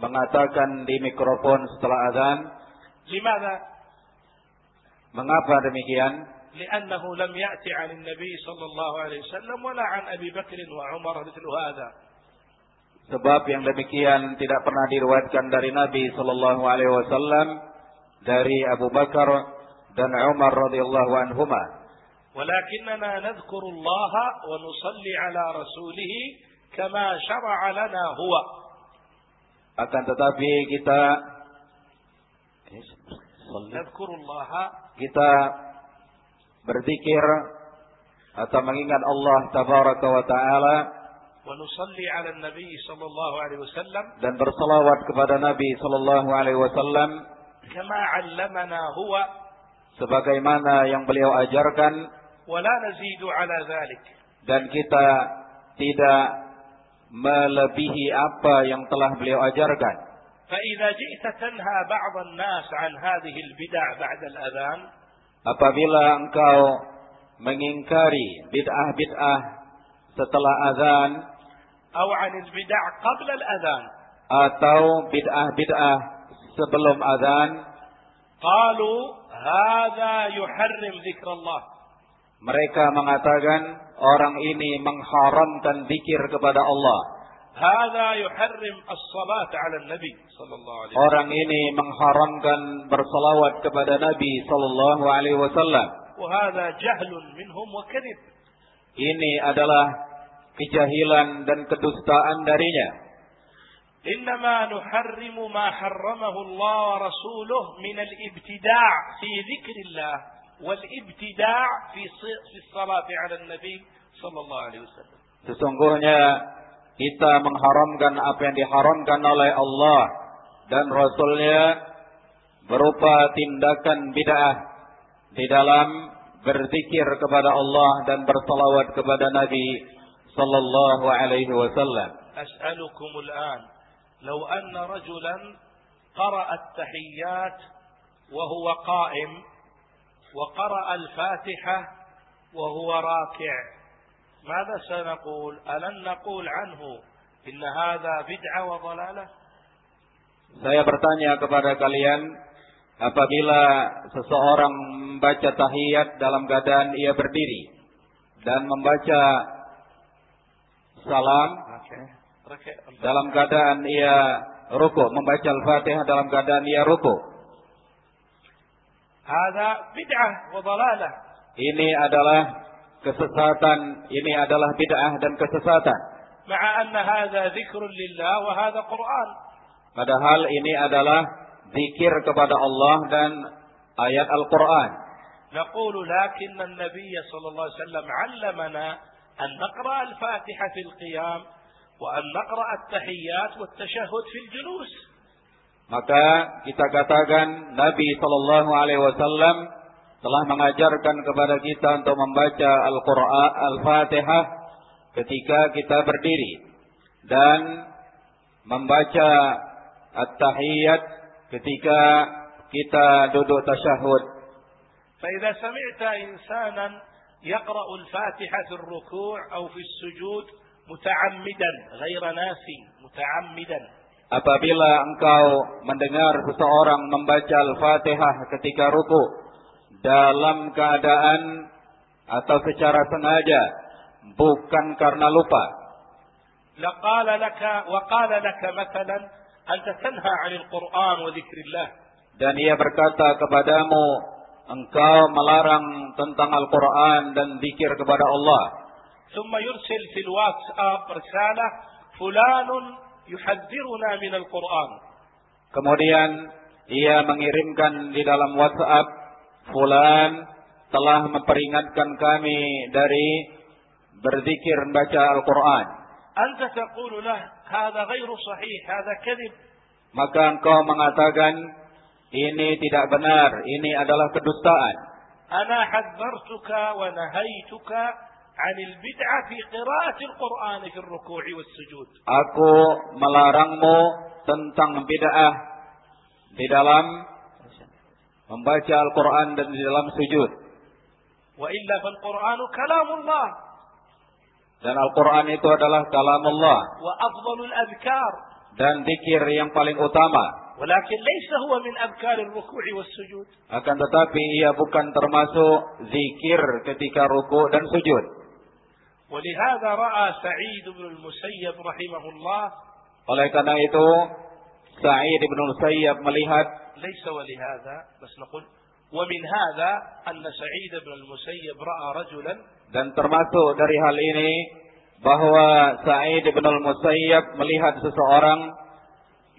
mengatakan di mikrofon setelah azan لماذا؟ mengapa demikian لأنه لم يأتي عن النبي صلى الله عليه وسلم ولا عن أبي بكر وعمر مثل هذا sebab yang demikian tidak pernah diriwayatkan dari Nabi sallallahu alaihi wasallam dari Abu Bakar dan Umar radhiyallahu anhuma ولكننا نذكر الله ونصلي على رسوله كما شرع لنا هو akan tetapi kita نذكر الله kita berzikir atau mengingat Allah tabaraka wa taala ونصلي على النبي صلى الله عليه وسلم dan berselawat kepada Nabi sallallahu alaihi wasallam كما علمنا هو sebagaimana yang beliau ajarkan ولا نزيد على ذلك dan kita tidak melebihi apa yang telah beliau ajarkan فإذا جئت تنهى بعض الناس عن هذه البدع بعد الأذان apabila engkau mengingkari bid'ah-bid'ah setelah azan أو عن البدع قبل الأذان atau bid'ah-bid'ah sebelum azan قالوا هذا يحرم ذكر الله mereka mengatakan orang ini mengharamkan zikir kepada Allah هذا يحرم الصلاة على النبي صلى الله عليه وسلم orang ini mengharamkan bersalawat kepada Nabi sallallahu alaihi wasallam وهذا جهل منهم وكذب ini adalah kejahilan dan kedustaan darinya إنما نحرم ما حرمه الله ورسوله من الابتداع في ذكر الله والابتداع في ص- في الصلاة على النبي صلى الله عليه وسلم sesungguhnya kita mengharamkan apa yang diharamkan oleh Allah dan Rasulnya berupa tindakan bid'ah di dalam berzikir kepada Allah dan bersalawat kepada Nabi sallallahu alaihi wasallam. أسألكم الآن لو أن رجلا قرأ التحيات وهو قائم وقرأ الفاتحة وهو راكع ماذا سنقول ألن نقول عنه إن هذا بدعة وضلالة Saya bertanya kepada kalian, apabila seseorang membaca tahiyat dalam keadaan ia berdiri dan membaca salam dalam keadaan ia ruku, membaca Al-Fatihah dalam keadaan ia ruku. هذا بدعة وضلالة Ini adalah kesesatan, ini adalah bid'ah dan kesesatan. مع أن هذا ذكر لله وهذا قرآن Padahal ini adalah zikir kepada Allah dan ayat Al-Quran. نقول لكن النبي صلى الله عليه وسلم علمنا أن نقرأ الفاتحة في القيام وأن نقرأ التحيات والتشهد في الجلوس Maka kita katakan Nabi Shallallahu Alaihi Wasallam telah mengajarkan kepada kita untuk membaca Al-Quran, Al-Fatihah ketika kita berdiri dan membaca At-Tahiyat ketika kita duduk tasyahud. فإذا سمعت إنسانا يقرأ الفاتحة في الركوع أو في السجود متعمدا غير ناسي متعمدا Apabila engkau mendengar seseorang membaca Al-Fatihah ketika ruku dalam keadaan atau secara sengaja bukan karena lupa لقال لك وقال لك مثلا أنت تنهى عن القرآن وذكر الله dan ia berkata kepadamu engkau melarang tentang Al-Quran dan zikir kepada Allah ثم يرسل في الواتساب رسالة فلان yuhadzziruna min al-Qur'an. Kemudian ia mengirimkan di dalam WhatsApp fulan telah memperingatkan kami dari berzikir baca Al-Qur'an. Anta taqulu lah hadza ghairu sahih, hadza kadhib. Maka engkau mengatakan ini tidak benar, ini adalah kedustaan. Ana hadzartuka wa nahaituka عن البدعة في قراءة القرآن في الركوع والسجود Aku melarangmu tentang bid'ah di dalam membaca Al-Quran dan di dalam sujud. وإلا فالقرآن كلام الله Dan Al-Quran itu adalah kalam Allah وأفضل الأذكار dan zikir yang paling utama. ولكن ليس هو من أذكار الركوع والسجود Akan tetapi ia bukan termasuk zikir ketika ruku dan sujud. ولهذا رأى سعيد بن المسيب رحمه الله Oleh karena itu, Sa'id bin Musayyab melihat ليس ولهذا بس نقول ومن هذا أن سعيد بن المسيب رأى رجلا dan termasuk dari hal ini bahwa Sa'id bin Musayyab melihat seseorang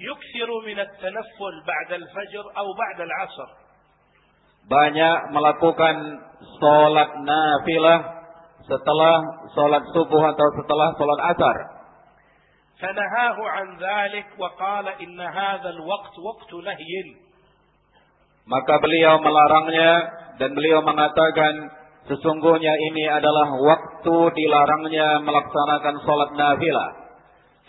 يكثر من التنفل بعد الفجر أو بعد العصر banyak melakukan sholat nafilah setelah sholat subuh atau setelah sholat asar. فنهاه عن ذلك وقال إن هذا الوقت وقت نهي Maka beliau melarangnya dan beliau mengatakan sesungguhnya ini adalah waktu dilarangnya melaksanakan sholat nafilah.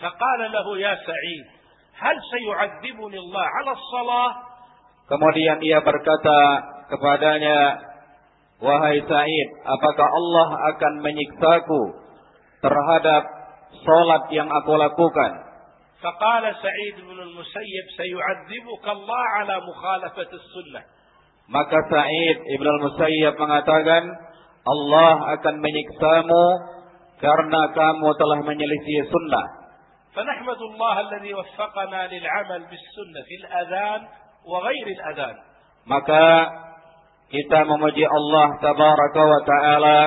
فقال له يا سعيد هل سيعذبني الله على الصلاة Kemudian ia berkata kepadanya, Wahai Sa'id, apakah Allah akan menyiksaku terhadap sholat yang aku lakukan? فقال سعيد بن المسيب سيعذبك الله على مخالفة السنة Maka Sa'id Ibn al-Musayyab mengatakan, Allah akan menyiksamu karena kamu telah menyelisih sunnah. فنحمد الله الذي وفقنا للعمل بالسنة في الأذان وغير الأذان Maka kita memuji Allah Tabaraka wa Ta'ala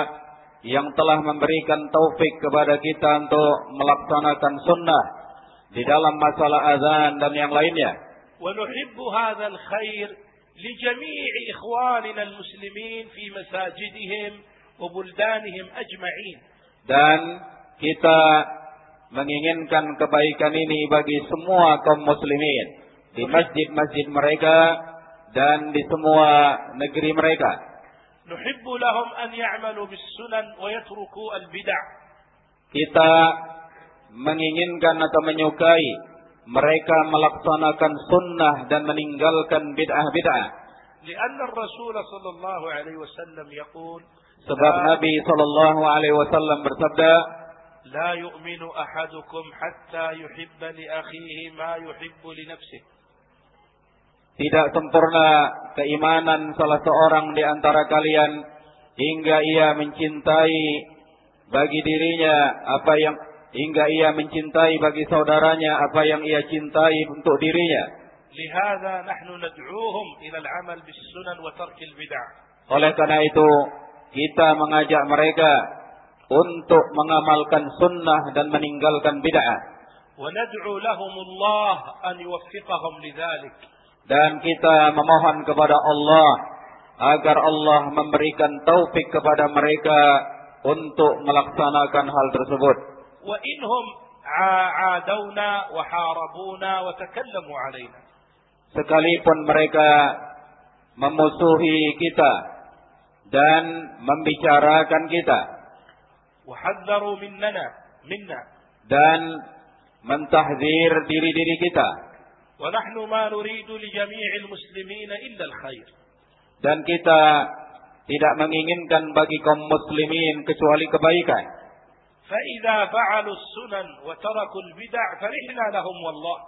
yang telah memberikan taufik kepada kita untuk melaksanakan sunnah di dalam masalah azan dan yang lainnya. ونحب هذا الخير لجميع إخواننا المسلمين في مساجدهم وبلدانهم أجمعين Dan kita menginginkan kebaikan ini bagi semua kaum muslimin di masjid-masjid mereka dan di semua negeri mereka. Nuhibbu lahum an ya'malu bis sunan wa yatruku al bid'ah. Kita menginginkan atau menyukai mereka melaksanakan sunnah dan meninggalkan bid'ah-bid'ah. Karena Rasul sallallahu alaihi wasallam yaqul Sebab Nabi sallallahu alaihi wasallam bersabda, "La yu'minu ahadukum hatta yuhibba li akhihi ma yuhibbu li nafsihi." tidak sempurna keimanan salah seorang di antara kalian hingga ia mencintai bagi dirinya apa yang hingga ia mencintai bagi saudaranya apa yang ia cintai untuk dirinya. لهذا نحن ندعوهم إلى العمل بالسنن وترك البدع Oleh karena itu kita mengajak mereka untuk mengamalkan sunnah dan meninggalkan bid'ah وندعو لهم الله أن يوفقهم لذلك dan kita memohon kepada Allah agar Allah memberikan taufik kepada mereka untuk melaksanakan hal tersebut. Wa inhum aadawna wa harabuna wa takallamu alaina. Sekalipun mereka memusuhi kita dan membicarakan kita. Wa minna dan mentahzir diri-diri kita. ونحن ما نريد لجميع المسلمين إلا الخير dan kita tidak menginginkan bagi kaum muslimin kecuali kebaikan. فإذا فعلوا السنن وتركوا البدع فرحنا لهم والله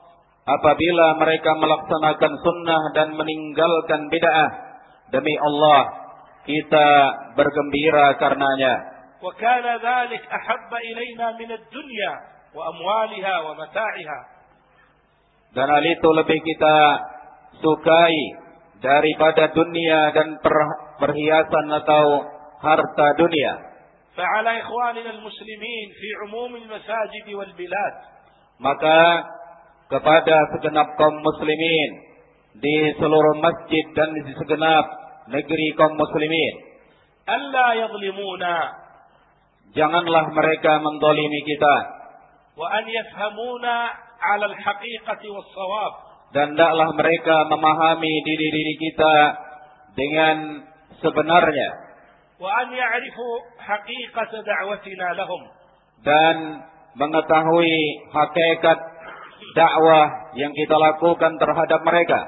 Apabila mereka melaksanakan sunnah dan meninggalkan bid'ah demi Allah kita bergembira karenanya وكان ذلك أحب إلينا من الدنيا وأموالها ومتاعها dan hal itu lebih kita sukai daripada dunia dan per- perhiasan atau harta dunia. فعلى إخواننا المسلمين في عموم المساجد والبلاد Maka kepada segenap kaum muslimin di seluruh masjid dan di segenap negeri kaum muslimin, ألا يظلمونا janganlah mereka mendolimi kita وأن يفهمونا ala al-haqiqati was-shawab dan hendaklah mereka memahami diri-diri kita dengan sebenarnya. Dan mengetahui hakikat dakwah yang kita lakukan terhadap mereka.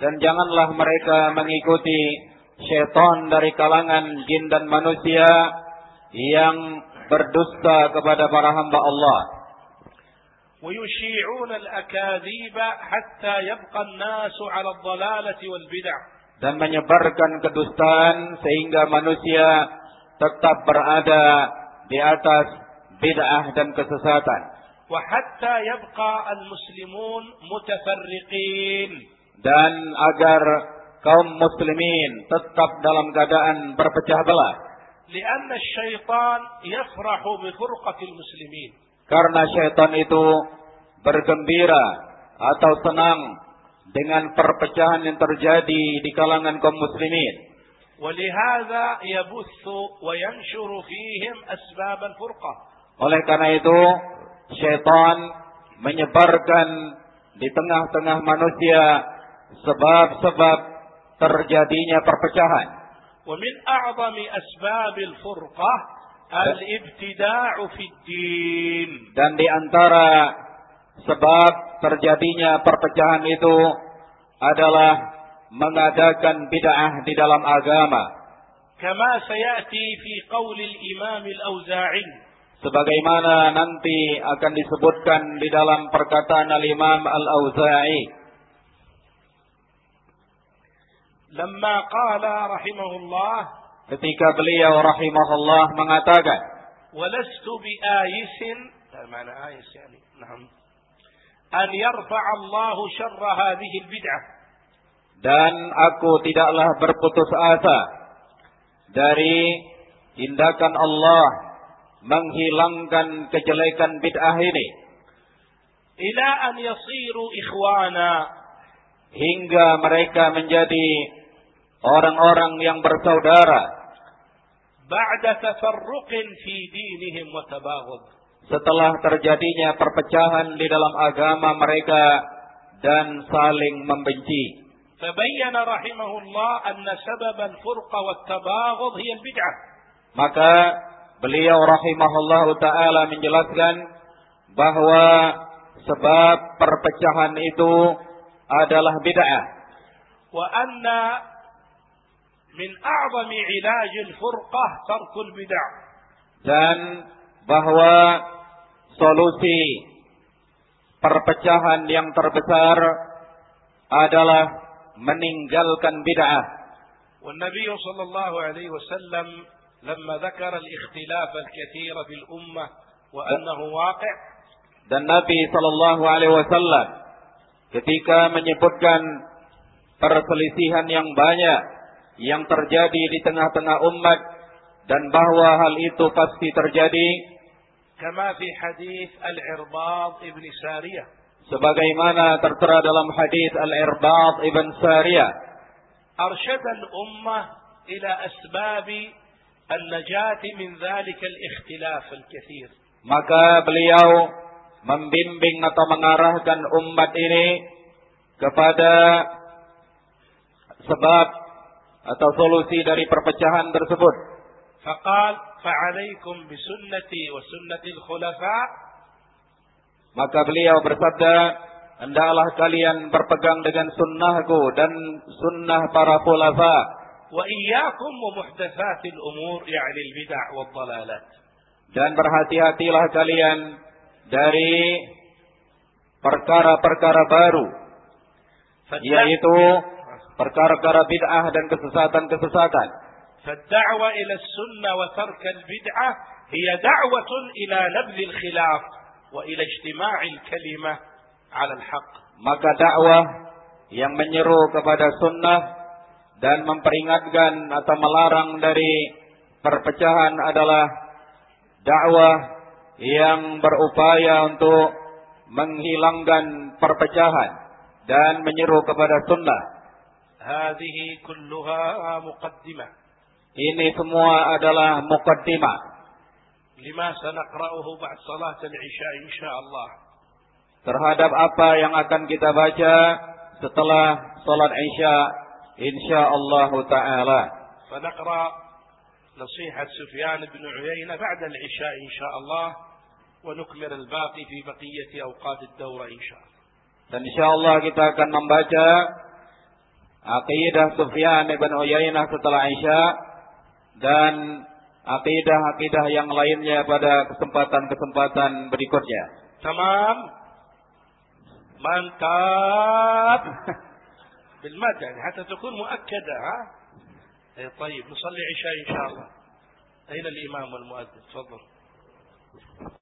Dan janganlah mereka mengikuti syaitan dari kalangan jin dan manusia yang berdusta kepada para hamba Allah ويشيعون الأكاذيب حتى يبقى الناس على الضلالة والبدع dan menyebarkan kedustaan sehingga manusia tetap berada di atas bid'ah dan kesesatan وحتى يبقى المسلمون متفرقين dan agar kaum muslimin tetap dalam keadaan berpecah belah لأن الشيطان يفرح بفرقة المسلمين karena syaitan itu bergembira atau senang dengan perpecahan yang terjadi di kalangan kaum muslimin ولهذا يبث وينشر فيهم أسباب الفرقة oleh karena itu syaitan menyebarkan di tengah-tengah manusia sebab-sebab terjadinya perpecahan ومن أعظم أسباب الفرقة الابتداع في الدين dan di antara sebab terjadinya perpecahan itu adalah mengadakan bid'ah di dalam agama كما سيأتي في قول الإمام الأوزاعي sebagaimana nanti akan disebutkan di dalam perkataan al-Imam Al-Auza'i لما قال رحمه الله ketika beliau rahimahullah mengatakan ولست بآيس لا معنى آيس يعني نعم أن يرفع الله شر هذه البدعة dan aku tidaklah berputus asa dari tindakan Allah menghilangkan kejelekan bid'ah ini إلى أن يصيروا إخوانا hingga mereka menjadi orang-orang yang bersaudara بعد تفرق في دينهم وتباغض setelah terjadinya perpecahan di dalam agama mereka dan saling membenci. فبين رحمه الله أن سبب الفرقة والتباغض هي البدعة Maka beliau rahimahullah taala menjelaskan bahwa sebab perpecahan itu adalah bid'ah. Wa anna min a'zami ilaj al-furqah tarkul bid'ah. Dan bahwa solusi perpecahan yang terbesar adalah meninggalkan bid'ah. والنبي صلى الله عليه وسلم لما ذكر الاختلاف الكثير في الأمة وأنه واقع dan Nabi Shallallahu Alaihi Wasallam ketika menyebutkan perselisihan yang banyak yang terjadi di tengah-tengah umat dan bahwa hal itu pasti terjadi kama fi hadis al-Irbad ibn Sariyah. sebagaimana tertera dalam hadis al-Irbad ibn Sariyah. Arsyad al-ummah ila asbab an-najati min dhalika al-ikhtilaf al-kathir. Maka beliau membimbing atau mengarahkan umat ini kepada sebab atau solusi dari perpecahan tersebut. Faqal fa'alaikum bisunnati wa sunnati al-khulafa maka beliau bersabda hendaklah kalian berpegang dengan sunnahku dan sunnah para khulafa. Wa iyyakum wa muhdatsatil umur ya'ni al-bid'ah wa dhalalat dan berhati-hatilah kalian dari perkara-perkara baru yaitu perkara-perkara bid'ah dan kesesatan-kesesatan. فالدعوة إلى السنة وترك البدعة هي دعوة إلى نبذ الخلاف وإلى اجتماع الكلمة على الحق. Maka dakwah yang menyeru kepada sunnah dan memperingatkan atau melarang dari perpecahan adalah dakwah yang berupaya untuk menghilangkan perpecahan dan menyeru kepada sunnah. Hadhihi kulluha muqaddimah. Ini semua adalah muqaddimah. Lima sanaqra'uhu ba'd salat al-isya insyaallah. Terhadap apa yang akan kita baca setelah salat isya insyaallah taala. Fanaqra' نصيحة سفيان بن عيينة بعد العشاء إن شاء الله ونكمل الباقي في بقية أوقات الدورة إن شاء الله dan insyaallah kita akan membaca akidah Sufyan bin Uyainah setelah Isya dan akidah-akidah yang lainnya pada kesempatan-kesempatan berikutnya. Tamam. Mantap. بالمد يعني حتى تكون مؤكدة ها اي طيب نصلي عشاء ان شاء الله اين الامام والمؤذن تفضل